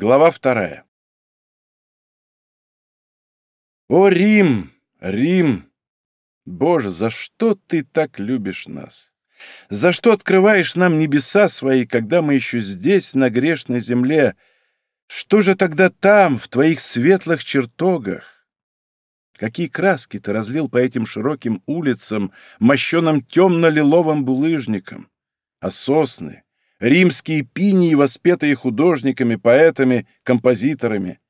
Глава вторая. О, Рим, Рим! Боже, за что ты так любишь нас? За что открываешь нам небеса свои, когда мы еще здесь, на грешной земле? Что же тогда там, в твоих светлых чертогах? Какие краски ты разлил по этим широким улицам, мощеным темно-лиловым булыжником? А сосны, римские пинии, воспетые художниками, поэтами, композиторами,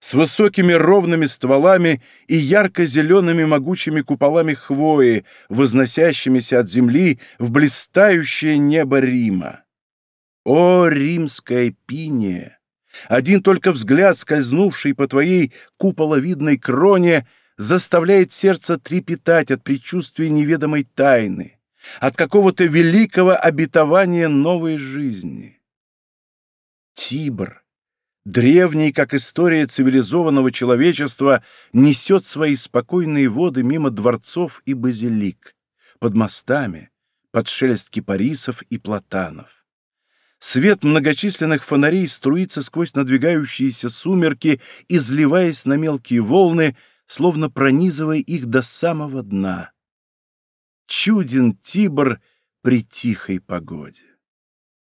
с высокими ровными стволами и ярко-зелеными могучими куполами хвои, возносящимися от земли в блистающее небо Рима. О, римская пиния! Один только взгляд, скользнувший по твоей куполовидной кроне, заставляет сердце трепетать от предчувствия неведомой тайны от какого-то великого обетования новой жизни. Тибр, древний, как история цивилизованного человечества, несет свои спокойные воды мимо дворцов и базилик, под мостами, под шелест кипарисов и платанов. Свет многочисленных фонарей струится сквозь надвигающиеся сумерки, изливаясь на мелкие волны, словно пронизывая их до самого дна чуден Тибр при тихой погоде.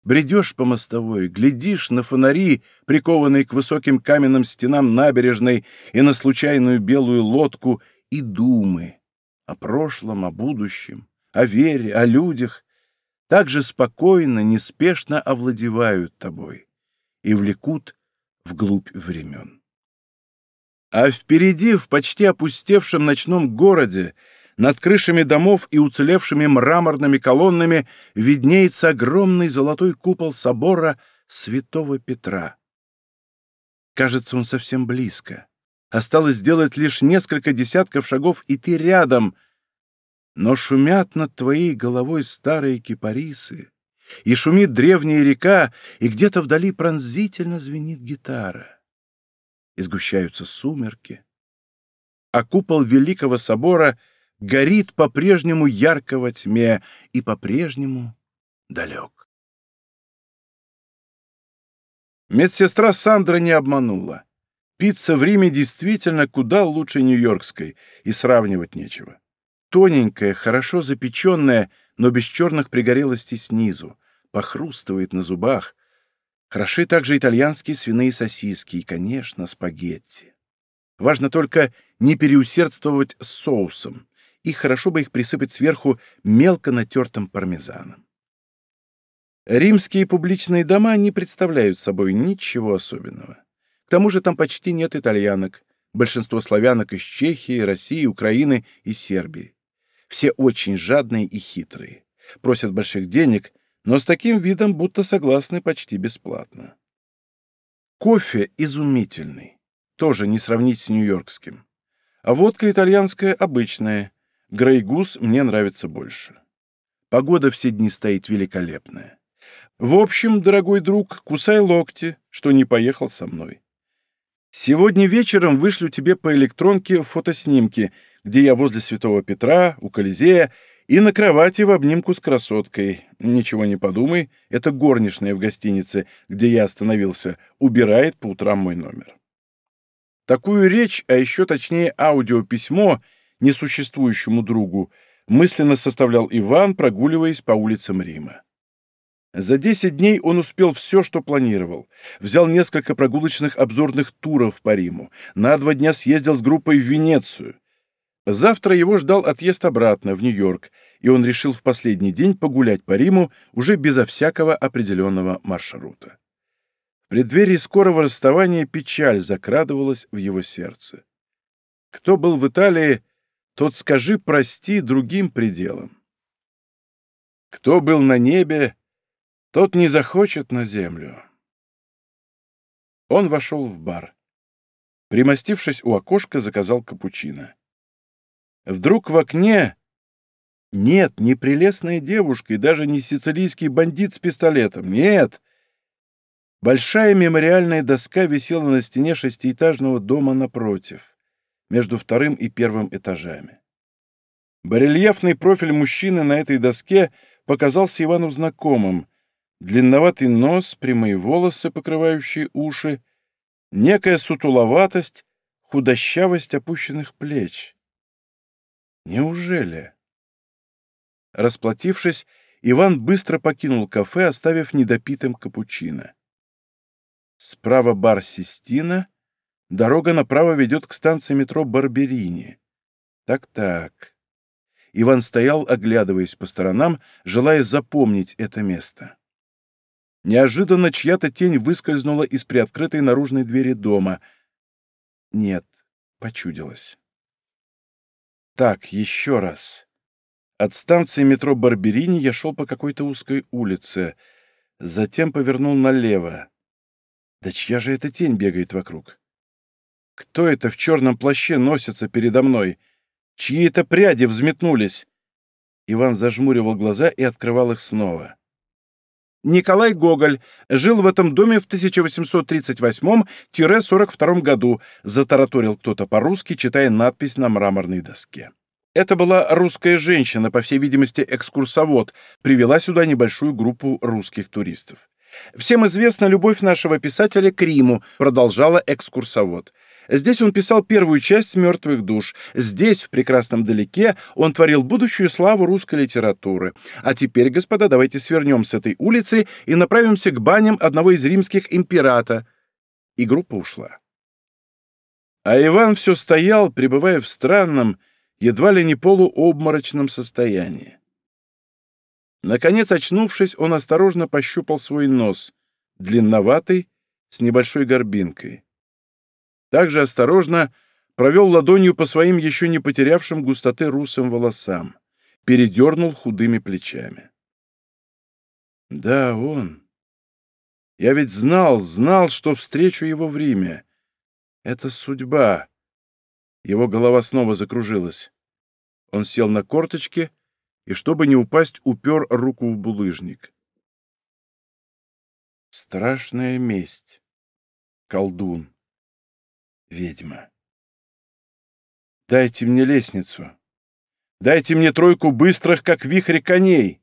Бредешь по мостовой, глядишь на фонари, прикованные к высоким каменным стенам набережной, и на случайную белую лодку, и думы о прошлом, о будущем, о вере, о людях, так же спокойно, неспешно овладевают тобой и влекут вглубь времен. А впереди, в почти опустевшем ночном городе, над крышами домов и уцелевшими мраморными колоннами виднеется огромный золотой купол собора святого Петра. Кажется, он совсем близко. Осталось сделать лишь несколько десятков шагов, и ты рядом. Но шумят над твоей головой старые кипарисы, и шумит древняя река, и где-то вдали пронзительно звенит гитара. И сгущаются сумерки, а купол Великого Собора — горит по-прежнему ярко во тьме и по-прежнему далек. Медсестра Сандра не обманула. Пицца в Риме действительно куда лучше нью-йоркской, и сравнивать нечего. Тоненькая, хорошо запеченная, но без черных пригорелостей снизу, похрустывает на зубах. Хороши также итальянские свиные сосиски и, конечно, спагетти. Важно только не переусердствовать с соусом и хорошо бы их присыпать сверху мелко натертым пармезаном. Римские публичные дома не представляют собой ничего особенного. К тому же там почти нет итальянок, большинство славянок из Чехии, России, Украины и Сербии. Все очень жадные и хитрые, просят больших денег, но с таким видом будто согласны почти бесплатно. Кофе изумительный, тоже не сравнить с нью-йоркским. А водка итальянская обычная, Грейгус мне нравится больше. Погода все дни стоит великолепная. В общем, дорогой друг, кусай локти, что не поехал со мной. Сегодня вечером вышлю тебе по электронке фотоснимки, где я возле Святого Петра, у Колизея, и на кровати в обнимку с красоткой. Ничего не подумай, это горничная в гостинице, где я остановился, убирает по утрам мой номер. Такую речь, а еще точнее аудиописьмо — несуществующему другу, мысленно составлял Иван, прогуливаясь по улицам Рима. За 10 дней он успел все, что планировал. Взял несколько прогулочных обзорных туров по Риму. На два дня съездил с группой в Венецию. Завтра его ждал отъезд обратно, в Нью-Йорк, и он решил в последний день погулять по Риму уже безо всякого определенного маршрута. В преддверии скорого расставания печаль закрадывалась в его сердце. Кто был в Италии, тот скажи прости другим пределам. Кто был на небе, тот не захочет на землю. Он вошел в бар. Примостившись у окошка, заказал капучино. Вдруг в окне... Нет, не прелестная девушка и даже не сицилийский бандит с пистолетом. Нет! Большая мемориальная доска висела на стене шестиэтажного дома напротив между вторым и первым этажами. Барельефный профиль мужчины на этой доске показался Ивану знакомым. Длинноватый нос, прямые волосы, покрывающие уши, некая сутуловатость, худощавость опущенных плеч. Неужели? Расплатившись, Иван быстро покинул кафе, оставив недопитым капучино. Справа бар Систина, дорога направо ведет к станции метро Барберини. Так-так. Иван стоял, оглядываясь по сторонам, желая запомнить это место. Неожиданно чья-то тень выскользнула из приоткрытой наружной двери дома. Нет, почудилось. Так, еще раз. От станции метро Барберини я шел по какой-то узкой улице, затем повернул налево. Да чья же эта тень бегает вокруг? Кто это в черном плаще носится передо мной? Чьи это пряди взметнулись? Иван зажмуривал глаза и открывал их снова. Николай Гоголь жил в этом доме в 1838-42 году, затараторил кто-то по-русски, читая надпись на мраморной доске. Это была русская женщина, по всей видимости, экскурсовод, привела сюда небольшую группу русских туристов. «Всем известна любовь нашего писателя к Риму», — продолжала экскурсовод. Здесь он писал первую часть «Мертвых душ». Здесь, в прекрасном далеке, он творил будущую славу русской литературы. А теперь, господа, давайте свернем с этой улицы и направимся к баням одного из римских императа. И группа ушла. А Иван все стоял, пребывая в странном, едва ли не полуобморочном состоянии. Наконец, очнувшись, он осторожно пощупал свой нос, длинноватый, с небольшой горбинкой. Также осторожно провел ладонью по своим еще не потерявшим густоты русым волосам, передернул худыми плечами. Да, он. Я ведь знал, знал, что встречу его в Риме. Это судьба. Его голова снова закружилась. Он сел на корточки и, чтобы не упасть, упер руку в булыжник. Страшная месть. Колдун. Ведьма. Дайте мне лестницу. Дайте мне тройку быстрых, как вихрь коней.